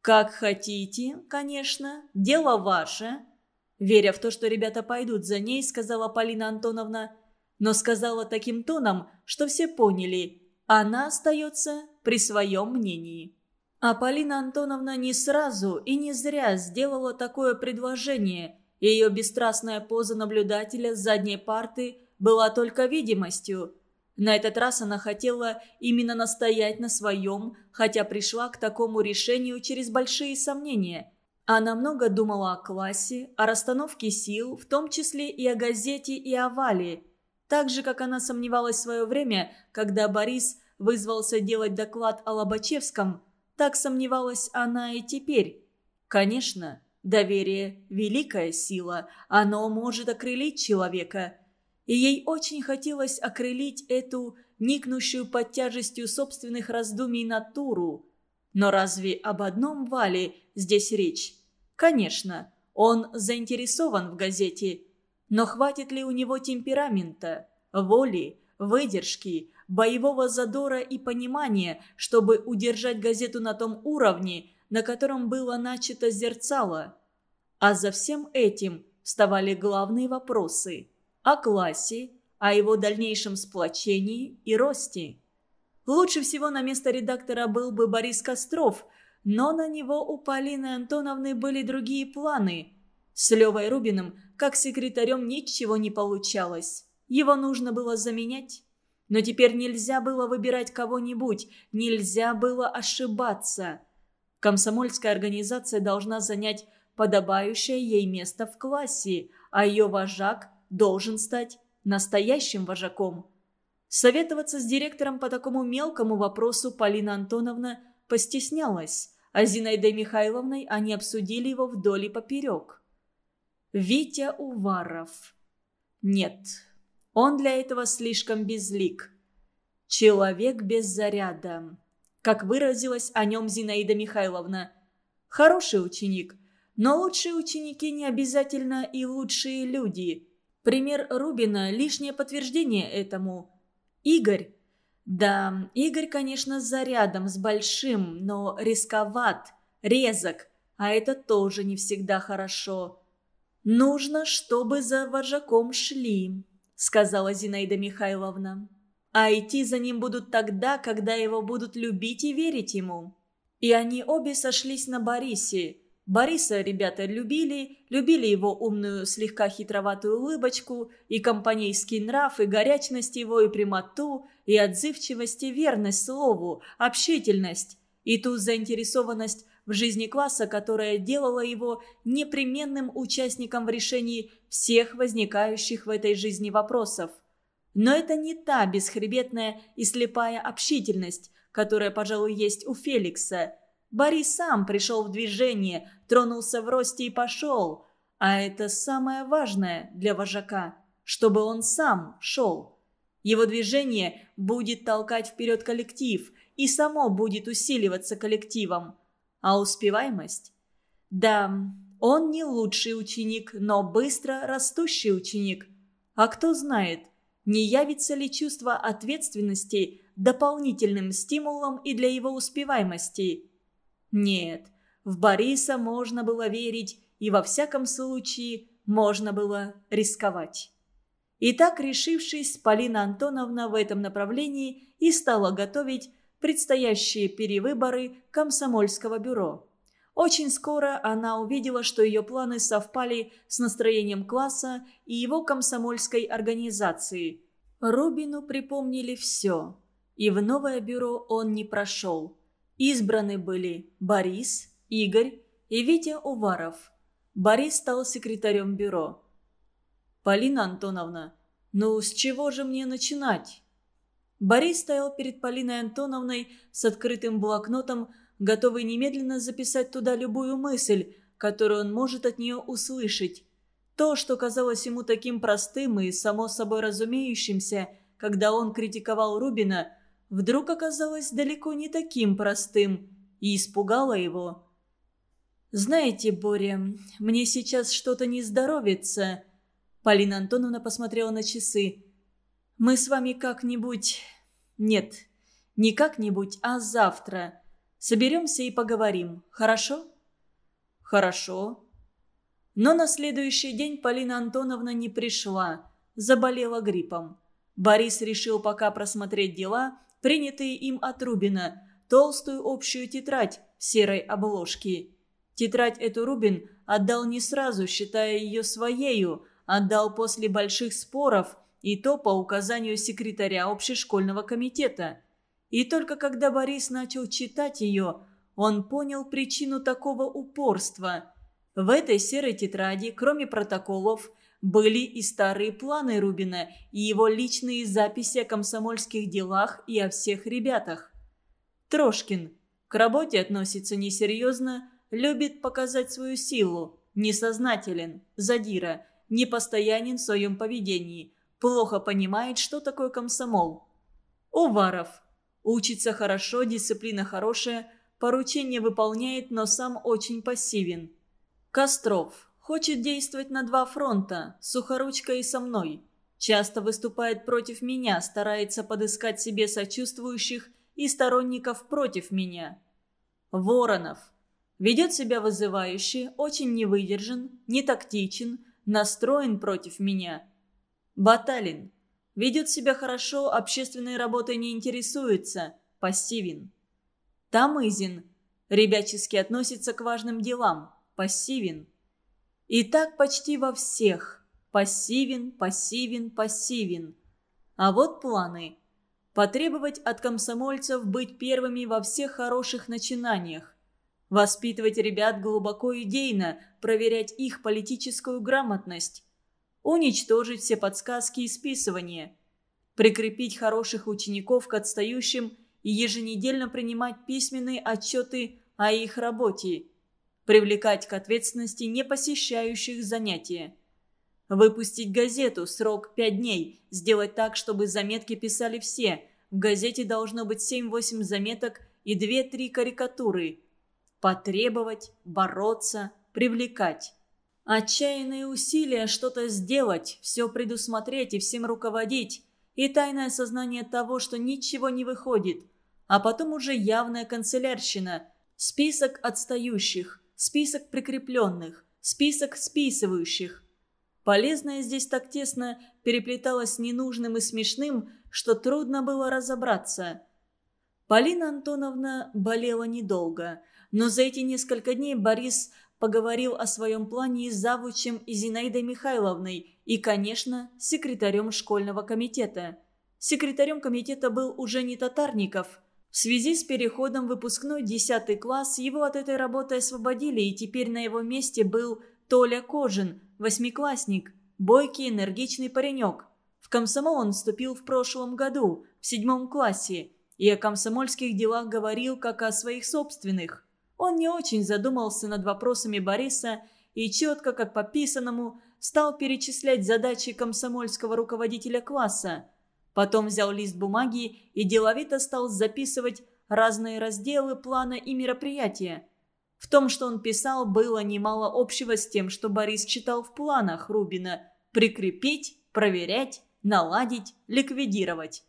«Как хотите, конечно, дело ваше», Веря в то, что ребята пойдут за ней, сказала Полина Антоновна, но сказала таким тоном, что все поняли, она остается при своем мнении. А Полина Антоновна не сразу и не зря сделала такое предложение. Ее бесстрастная поза наблюдателя с задней парты была только видимостью. На этот раз она хотела именно настоять на своем, хотя пришла к такому решению через большие сомнения. Она много думала о классе, о расстановке сил, в том числе и о газете и о Вале. Так же, как она сомневалась в свое время, когда Борис вызвался делать доклад о Лобачевском, так сомневалась она и теперь. Конечно, доверие – великая сила, оно может окрылить человека – и ей очень хотелось окрылить эту никнущую под тяжестью собственных раздумий натуру. Но разве об одном Вале здесь речь? Конечно, он заинтересован в газете, но хватит ли у него темперамента, воли, выдержки, боевого задора и понимания, чтобы удержать газету на том уровне, на котором было начато зерцало? А за всем этим вставали главные вопросы – о классе, о его дальнейшем сплочении и росте. Лучше всего на место редактора был бы Борис Костров, но на него у Полины Антоновны были другие планы. С Левой Рубиным, как секретарем, ничего не получалось. Его нужно было заменять. Но теперь нельзя было выбирать кого-нибудь, нельзя было ошибаться. Комсомольская организация должна занять подобающее ей место в классе, а ее вожак должен стать настоящим вожаком. Советоваться с директором по такому мелкому вопросу Полина Антоновна постеснялась, а Зинаидой Михайловной они обсудили его вдоль и поперек. Витя Уваров. Нет, он для этого слишком безлик. Человек без заряда. Как выразилась о нем Зинаида Михайловна. Хороший ученик, но лучшие ученики не обязательно и лучшие люди. Пример Рубина – лишнее подтверждение этому. Игорь. Да, Игорь, конечно, с зарядом, с большим, но рисковат, резок, а это тоже не всегда хорошо. «Нужно, чтобы за вожаком шли», — сказала Зинаида Михайловна. «А идти за ним будут тогда, когда его будут любить и верить ему». И они обе сошлись на Борисе. Бориса ребята любили, любили его умную, слегка хитроватую улыбочку, и компанейский нрав, и горячность его, и прямоту, и отзывчивость, и верность слову, общительность, и ту заинтересованность в жизни класса, которая делала его непременным участником в решении всех возникающих в этой жизни вопросов. Но это не та бесхребетная и слепая общительность, которая, пожалуй, есть у Феликса. Борис сам пришел в движение, тронулся в росте и пошел. А это самое важное для вожака, чтобы он сам шел. Его движение будет толкать вперед коллектив, и само будет усиливаться коллективом. А успеваемость? Да, он не лучший ученик, но быстро растущий ученик. А кто знает, не явится ли чувство ответственности дополнительным стимулом и для его успеваемости? Нет, в Бориса можно было верить, и во всяком случае можно было рисковать. И так, решившись, Полина Антоновна в этом направлении и стала готовить предстоящие перевыборы комсомольского бюро. Очень скоро она увидела, что ее планы совпали с настроением класса и его комсомольской организации. Рубину припомнили все, и в новое бюро он не прошел. Избраны были Борис, Игорь и Витя Уваров. Борис стал секретарем бюро. «Полина Антоновна, ну с чего же мне начинать?» Борис стоял перед Полиной Антоновной с открытым блокнотом, готовый немедленно записать туда любую мысль, которую он может от нее услышать. То, что казалось ему таким простым и само собой разумеющимся, когда он критиковал Рубина, вдруг оказалось далеко не таким простым и испугало его. «Знаете, Боря, мне сейчас что-то не здоровится». Полина Антоновна посмотрела на часы. «Мы с вами как-нибудь нет, не как-нибудь, а завтра. Соберемся и поговорим, хорошо? Хорошо. Но на следующий день Полина Антоновна не пришла, заболела гриппом. Борис решил пока просмотреть дела, принятые им от Рубина, толстую общую тетрадь в серой обложке. Тетрадь эту Рубин отдал не сразу, считая ее своею, отдал после больших споров – и то по указанию секретаря общешкольного комитета. И только когда Борис начал читать ее, он понял причину такого упорства. В этой серой тетради, кроме протоколов, были и старые планы Рубина, и его личные записи о комсомольских делах и о всех ребятах. Трошкин к работе относится несерьезно, любит показать свою силу, несознателен, задира, непостоянен в своем поведении – плохо понимает, что такое комсомол. Уваров. Учится хорошо, дисциплина хорошая, поручение выполняет, но сам очень пассивен. Костров. Хочет действовать на два фронта, сухоручка и со мной. Часто выступает против меня, старается подыскать себе сочувствующих и сторонников против меня. Воронов. Ведет себя вызывающе, очень невыдержан, не тактичен, настроен против меня – Баталин. Ведет себя хорошо, общественной работой не интересуется. Пассивен. Тамызин. Ребячески относится к важным делам. Пассивен. И так почти во всех. Пассивен, пассивен, пассивен. А вот планы. Потребовать от комсомольцев быть первыми во всех хороших начинаниях. Воспитывать ребят глубоко идейно, проверять их политическую грамотность. Уничтожить все подсказки и списывания. Прикрепить хороших учеников к отстающим и еженедельно принимать письменные отчеты о их работе. Привлекать к ответственности не посещающих занятия. Выпустить газету, срок 5 дней, сделать так, чтобы заметки писали все. В газете должно быть 7-8 заметок и 2-3 карикатуры. Потребовать, бороться, привлекать. Отчаянные усилия что-то сделать, все предусмотреть и всем руководить. И тайное сознание того, что ничего не выходит. А потом уже явная канцелярщина. Список отстающих, список прикрепленных, список списывающих. Полезное здесь так тесно переплеталось ненужным и смешным, что трудно было разобраться. Полина Антоновна болела недолго, но за эти несколько дней Борис поговорил о своем плане с завучем и Зинаидой Михайловной и, конечно, секретарем школьного комитета. Секретарем комитета был уже не Татарников. В связи с переходом выпускной 10 класс его от этой работы освободили, и теперь на его месте был Толя Кожин, восьмиклассник, бойкий, энергичный паренек. В комсомол он вступил в прошлом году, в седьмом классе, и о комсомольских делах говорил, как о своих собственных. Он не очень задумался над вопросами Бориса и четко, как по писанному, стал перечислять задачи комсомольского руководителя класса. Потом взял лист бумаги и деловито стал записывать разные разделы плана и мероприятия. В том, что он писал, было немало общего с тем, что Борис читал в планах Рубина «прикрепить», «проверять», «наладить», «ликвидировать».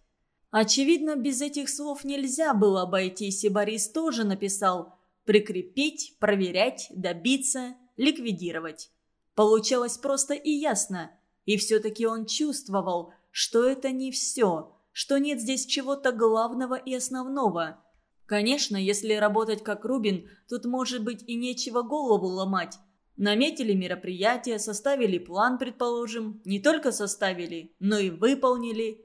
Очевидно, без этих слов нельзя было обойтись, и Борис тоже написал Прикрепить, проверять, добиться, ликвидировать. Получалось просто и ясно. И все-таки он чувствовал, что это не все, что нет здесь чего-то главного и основного. Конечно, если работать как Рубин, тут может быть и нечего голову ломать. Наметили мероприятие, составили план, предположим. Не только составили, но и выполнили.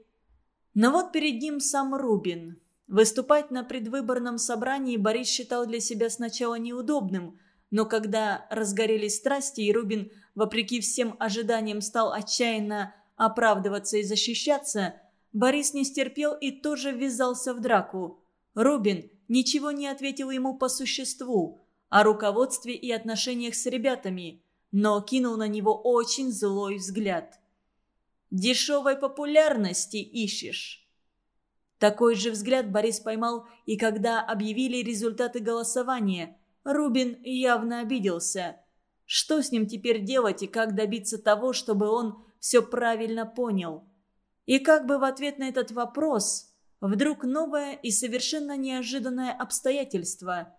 Но вот перед ним сам Рубин. Выступать на предвыборном собрании Борис считал для себя сначала неудобным, но когда разгорелись страсти и Рубин, вопреки всем ожиданиям, стал отчаянно оправдываться и защищаться, Борис не стерпел и тоже ввязался в драку. Рубин ничего не ответил ему по существу, о руководстве и отношениях с ребятами, но кинул на него очень злой взгляд. «Дешевой популярности ищешь?» Такой же взгляд Борис поймал и когда объявили результаты голосования. Рубин явно обиделся. Что с ним теперь делать и как добиться того, чтобы он все правильно понял? И как бы в ответ на этот вопрос вдруг новое и совершенно неожиданное обстоятельство.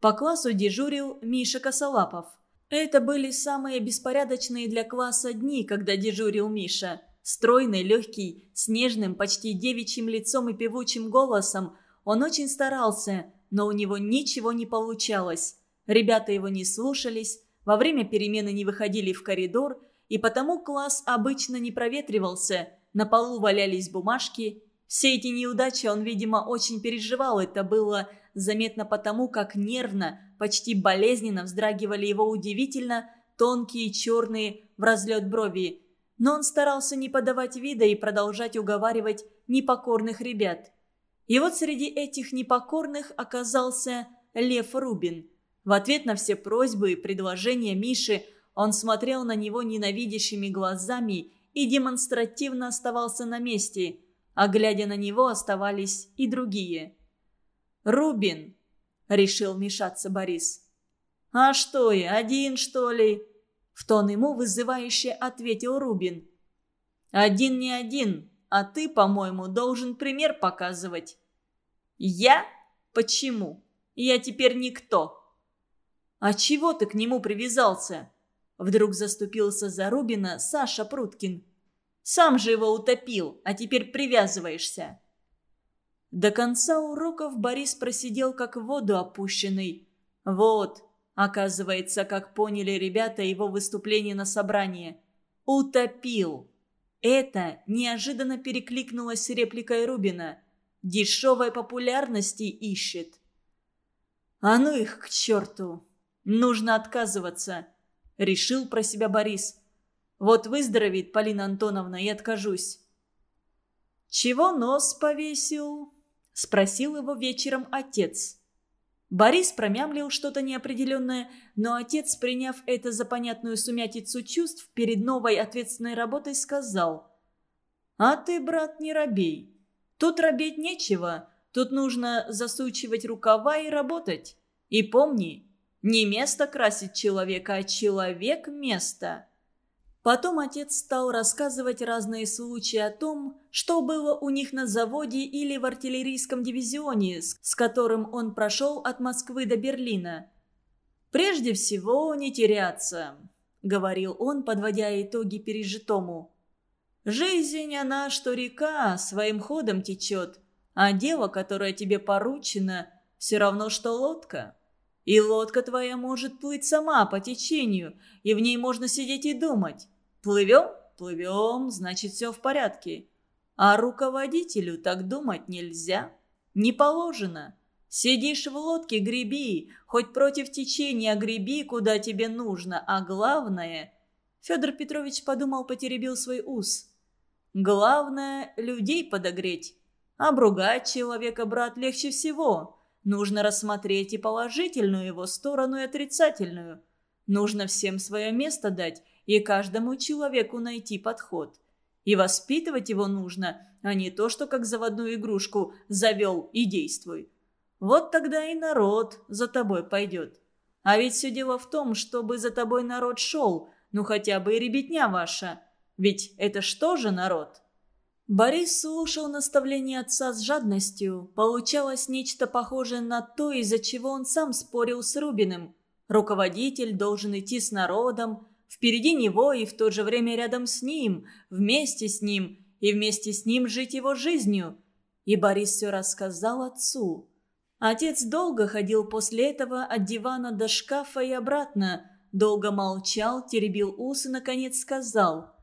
По классу дежурил Миша Косолапов. Это были самые беспорядочные для класса дни, когда дежурил Миша – Стройный, легкий, с нежным, почти девичьим лицом и певучим голосом, он очень старался, но у него ничего не получалось. Ребята его не слушались, во время перемены не выходили в коридор, и потому класс обычно не проветривался, на полу валялись бумажки. Все эти неудачи он, видимо, очень переживал, это было заметно потому, как нервно, почти болезненно вздрагивали его удивительно тонкие черные в разлет брови, но он старался не подавать вида и продолжать уговаривать непокорных ребят. И вот среди этих непокорных оказался Лев Рубин. В ответ на все просьбы и предложения Миши он смотрел на него ненавидящими глазами и демонстративно оставался на месте, а глядя на него оставались и другие. «Рубин!» – решил вмешаться Борис. «А что я, один, что ли?» В тон ему вызывающе ответил Рубин. «Один не один, а ты, по-моему, должен пример показывать». «Я? Почему? Я теперь никто». «А чего ты к нему привязался?» Вдруг заступился за Рубина Саша Пруткин. «Сам же его утопил, а теперь привязываешься». До конца уроков Борис просидел как в воду опущенный. Вот, оказывается, как поняли ребята его выступление на собрании. Утопил. Это неожиданно перекликнулось с репликой Рубина. Дешевой популярности ищет. А ну их к черту. Нужно отказываться. Решил про себя Борис. Вот выздоровеет Полина Антоновна и откажусь. «Чего нос повесил?» – спросил его вечером отец. Борис промямлил что-то неопределенное, но отец, приняв это за понятную сумятицу чувств, перед новой ответственной работой сказал. «А ты, брат, не робей. Тут робеть нечего, тут нужно засучивать рукава и работать. И помни, не место красит человека, а человек – место». Потом отец стал рассказывать разные случаи о том, что было у них на заводе или в артиллерийском дивизионе, с которым он прошел от Москвы до Берлина. «Прежде всего не теряться», — говорил он, подводя итоги пережитому. «Жизнь она, что река, своим ходом течет, а дело, которое тебе поручено, все равно, что лодка. И лодка твоя может плыть сама по течению, и в ней можно сидеть и думать». Плывем? Плывем, значит, все в порядке. А руководителю так думать нельзя. Не положено. Сидишь в лодке, греби, хоть против течения греби, куда тебе нужно, а главное... Федор Петрович подумал, потеребил свой ус. Главное – людей подогреть. Обругать человека, брат, легче всего. Нужно рассмотреть и положительную его сторону, и отрицательную. Нужно всем свое место дать и каждому человеку найти подход. И воспитывать его нужно, а не то, что как заводную игрушку завел и действуй. Вот тогда и народ за тобой пойдет. А ведь все дело в том, чтобы за тобой народ шел, ну хотя бы и ребятня ваша. Ведь это что же народ? Борис слушал наставления отца с жадностью. Получалось нечто похожее на то, из-за чего он сам спорил с Рубиным. Руководитель должен идти с народом, Впереди него и в то же время рядом с ним, вместе с ним и вместе с ним жить его жизнью. И Борис все рассказал отцу. Отец долго ходил после этого от дивана до шкафа и обратно, долго молчал, теребил ус и, наконец, сказал.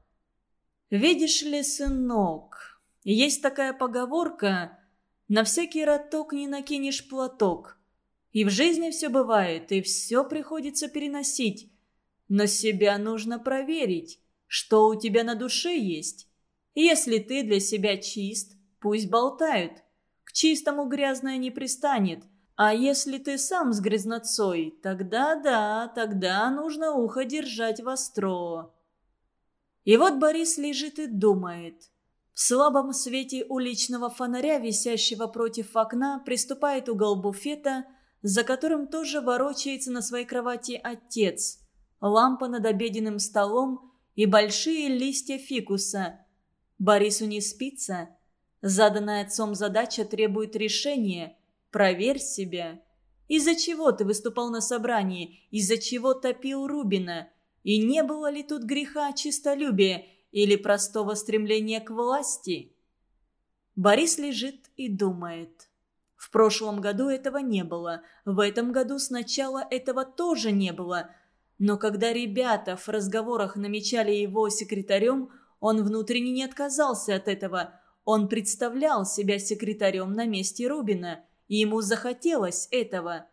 «Видишь ли, сынок, есть такая поговорка «На всякий роток не накинешь платок». И в жизни все бывает, и все приходится переносить. Но себя нужно проверить, что у тебя на душе есть. Если ты для себя чист, пусть болтают. К чистому грязное не пристанет. А если ты сам с грязнотцой, тогда да, тогда нужно ухо держать востро. И вот Борис лежит и думает. В слабом свете уличного фонаря, висящего против окна, приступает угол буфета, за которым тоже ворочается на своей кровати отец – лампа над обеденным столом и большие листья фикуса. Борису не спится. Заданная отцом задача требует решения. Проверь себя. Из-за чего ты выступал на собрании? Из-за чего топил Рубина? И не было ли тут греха чистолюбия или простого стремления к власти? Борис лежит и думает. В прошлом году этого не было. В этом году сначала этого тоже не было – но когда ребята в разговорах намечали его секретарем, он внутренне не отказался от этого. Он представлял себя секретарем на месте Рубина, и ему захотелось этого.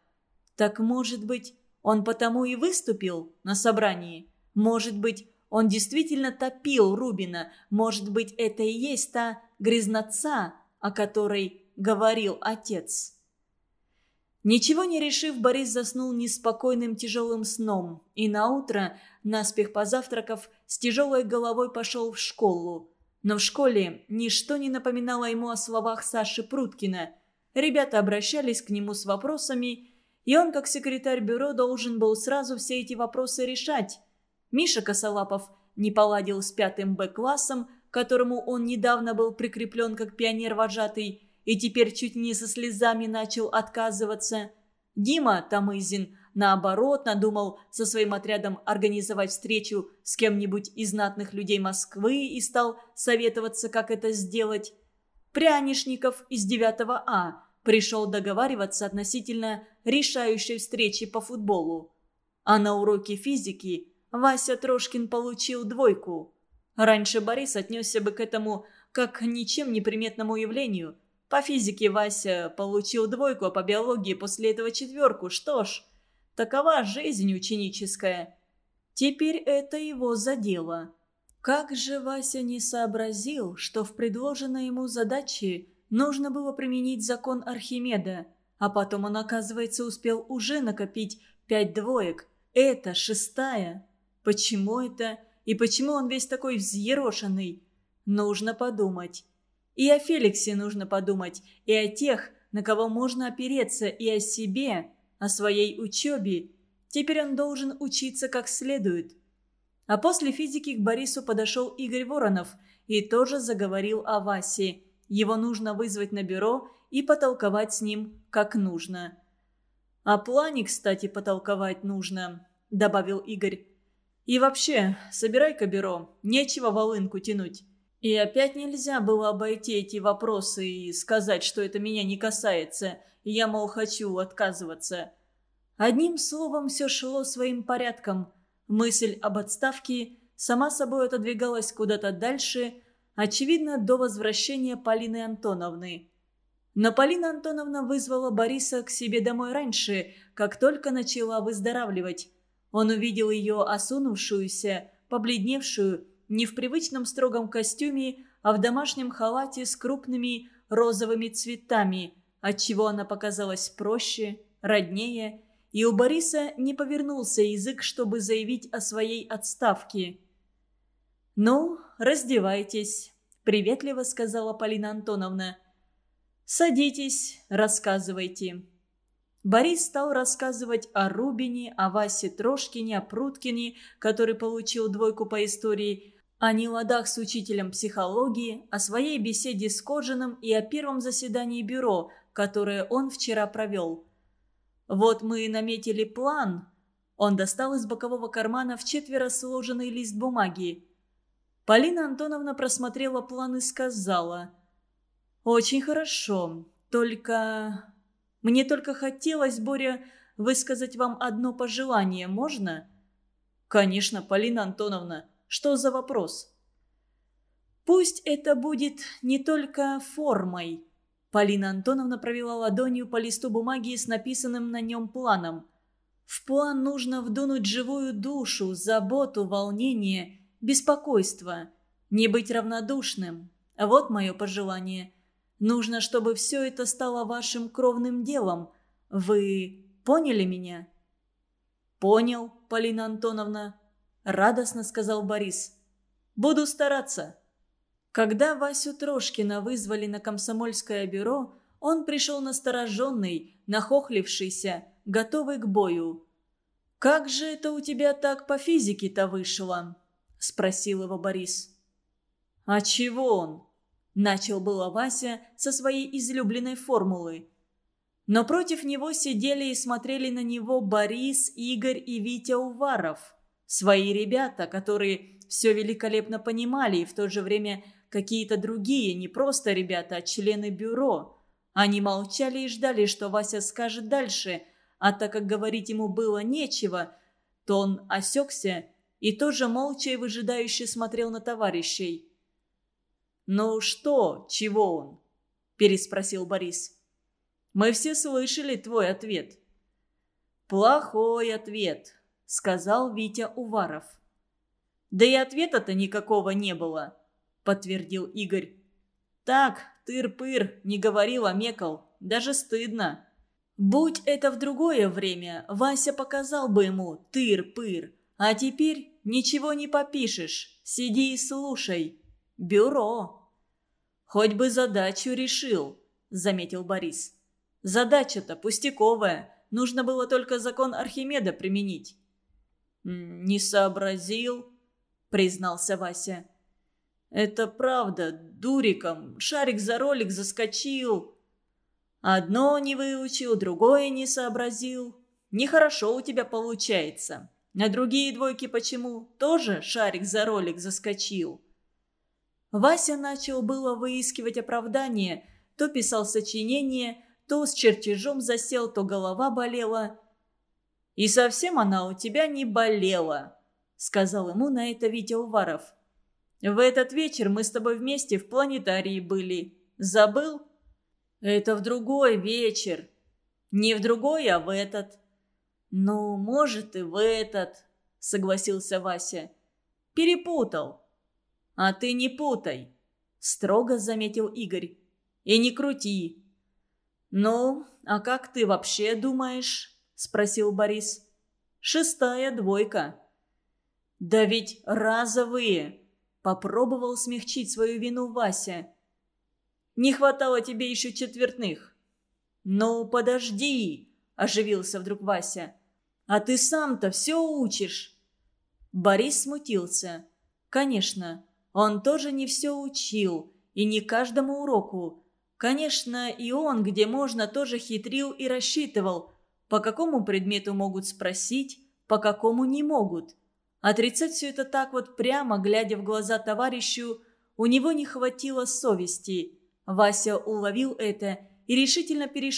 Так, может быть, он потому и выступил на собрании? Может быть, он действительно топил Рубина? Может быть, это и есть та грязноца, о которой говорил отец?» Ничего не решив, Борис заснул неспокойным тяжелым сном, и наутро, наспех позавтракав, с тяжелой головой пошел в школу. Но в школе ничто не напоминало ему о словах Саши Пруткина. Ребята обращались к нему с вопросами, и он, как секретарь бюро, должен был сразу все эти вопросы решать. Миша Косолапов не поладил с пятым Б-классом, которому он недавно был прикреплен как пионер-вожатый, и теперь чуть не со слезами начал отказываться. Дима Тамызин, наоборот, надумал со своим отрядом организовать встречу с кем-нибудь из знатных людей Москвы и стал советоваться, как это сделать. Прянишников из 9 А пришел договариваться относительно решающей встречи по футболу. А на уроке физики Вася Трошкин получил двойку. Раньше Борис отнесся бы к этому как к ничем неприметному явлению. По физике Вася получил двойку, а по биологии после этого четверку. Что ж, такова жизнь ученическая. Теперь это его задело. Как же Вася не сообразил, что в предложенной ему задаче нужно было применить закон Архимеда, а потом он, оказывается, успел уже накопить пять двоек. Это шестая. Почему это? И почему он весь такой взъерошенный? Нужно подумать. И о Феликсе нужно подумать, и о тех, на кого можно опереться, и о себе, о своей учебе. Теперь он должен учиться как следует. А после физики к Борису подошел Игорь Воронов и тоже заговорил о Васе. Его нужно вызвать на бюро и потолковать с ним как нужно. «О плане, кстати, потолковать нужно», – добавил Игорь. «И вообще, собирай-ка бюро, нечего волынку тянуть». И опять нельзя было обойти эти вопросы и сказать, что это меня не касается, и я, мол, хочу отказываться. Одним словом, все шло своим порядком. Мысль об отставке сама собой отодвигалась куда-то дальше, очевидно, до возвращения Полины Антоновны. Но Полина Антоновна вызвала Бориса к себе домой раньше, как только начала выздоравливать. Он увидел ее осунувшуюся, побледневшую, не в привычном строгом костюме, а в домашнем халате с крупными розовыми цветами, отчего она показалась проще, роднее, и у Бориса не повернулся язык, чтобы заявить о своей отставке. «Ну, раздевайтесь», — приветливо сказала Полина Антоновна. «Садитесь, рассказывайте». Борис стал рассказывать о Рубине, о Васе Трошкине, о Пруткине, который получил двойку по истории, о неладах с учителем психологии, о своей беседе с Кожаным и о первом заседании бюро, которое он вчера провел. «Вот мы и наметили план». Он достал из бокового кармана в четверо сложенный лист бумаги. Полина Антоновна просмотрела план и сказала. «Очень хорошо, только... Мне только хотелось, Боря, высказать вам одно пожелание, можно?» «Конечно, Полина Антоновна. Что за вопрос? Пусть это будет не только формой. Полина Антоновна провела ладонью по листу бумаги с написанным на нем планом. В план нужно вдунуть живую душу, заботу, волнение, беспокойство. Не быть равнодушным. Вот мое пожелание. Нужно, чтобы все это стало вашим кровным делом. Вы поняли меня? Понял, Полина Антоновна. – радостно сказал Борис. «Буду стараться». Когда Васю Трошкина вызвали на комсомольское бюро, он пришел настороженный, нахохлившийся, готовый к бою. «Как же это у тебя так по физике-то вышло?» – спросил его Борис. «А чего он?» – начал было Вася со своей излюбленной формулы. Но против него сидели и смотрели на него Борис, Игорь и Витя Уваров – Свои ребята, которые все великолепно понимали и в то же время какие-то другие, не просто ребята, а члены бюро. Они молчали и ждали, что Вася скажет дальше, а так как говорить ему было нечего, то он осекся и тоже молча и выжидающе смотрел на товарищей. «Ну что, чего он?» – переспросил Борис. «Мы все слышали твой ответ». «Плохой ответ», сказал Витя Уваров. «Да и ответа-то никакого не было», — подтвердил Игорь. «Так, тыр-пыр, не говорил, а мекал. Даже стыдно». Будь это в другое время, Вася показал бы ему тыр-пыр. А теперь ничего не попишешь. Сиди и слушай. Бюро. Хоть бы задачу решил, заметил Борис. Задача-то пустяковая. Нужно было только закон Архимеда применить. «Не сообразил», — признался Вася. «Это правда, дуриком. Шарик за ролик заскочил. Одно не выучил, другое не сообразил. Нехорошо у тебя получается. А другие двойки почему? Тоже шарик за ролик заскочил». Вася начал было выискивать оправдание, то писал сочинение, то с чертежом засел, то голова болела. «И совсем она у тебя не болела», — сказал ему на это Витя Уваров. «В этот вечер мы с тобой вместе в планетарии были. Забыл?» «Это в другой вечер. Не в другой, а в этот». «Ну, может, и в этот», — согласился Вася. «Перепутал». «А ты не путай», — строго заметил Игорь. «И не крути». «Ну, а как ты вообще думаешь?» – спросил Борис. «Шестая двойка». «Да ведь разовые!» – попробовал смягчить свою вину Вася. «Не хватало тебе еще четвертных». «Ну, подожди!» – оживился вдруг Вася. «А ты сам-то все учишь!» Борис смутился. «Конечно, он тоже не все учил, и не каждому уроку. Конечно, и он, где можно, тоже хитрил и рассчитывал – по какому предмету могут спросить, по какому не могут. Отрицать все это так вот прямо, глядя в глаза товарищу, у него не хватило совести. Вася уловил это и решительно перешел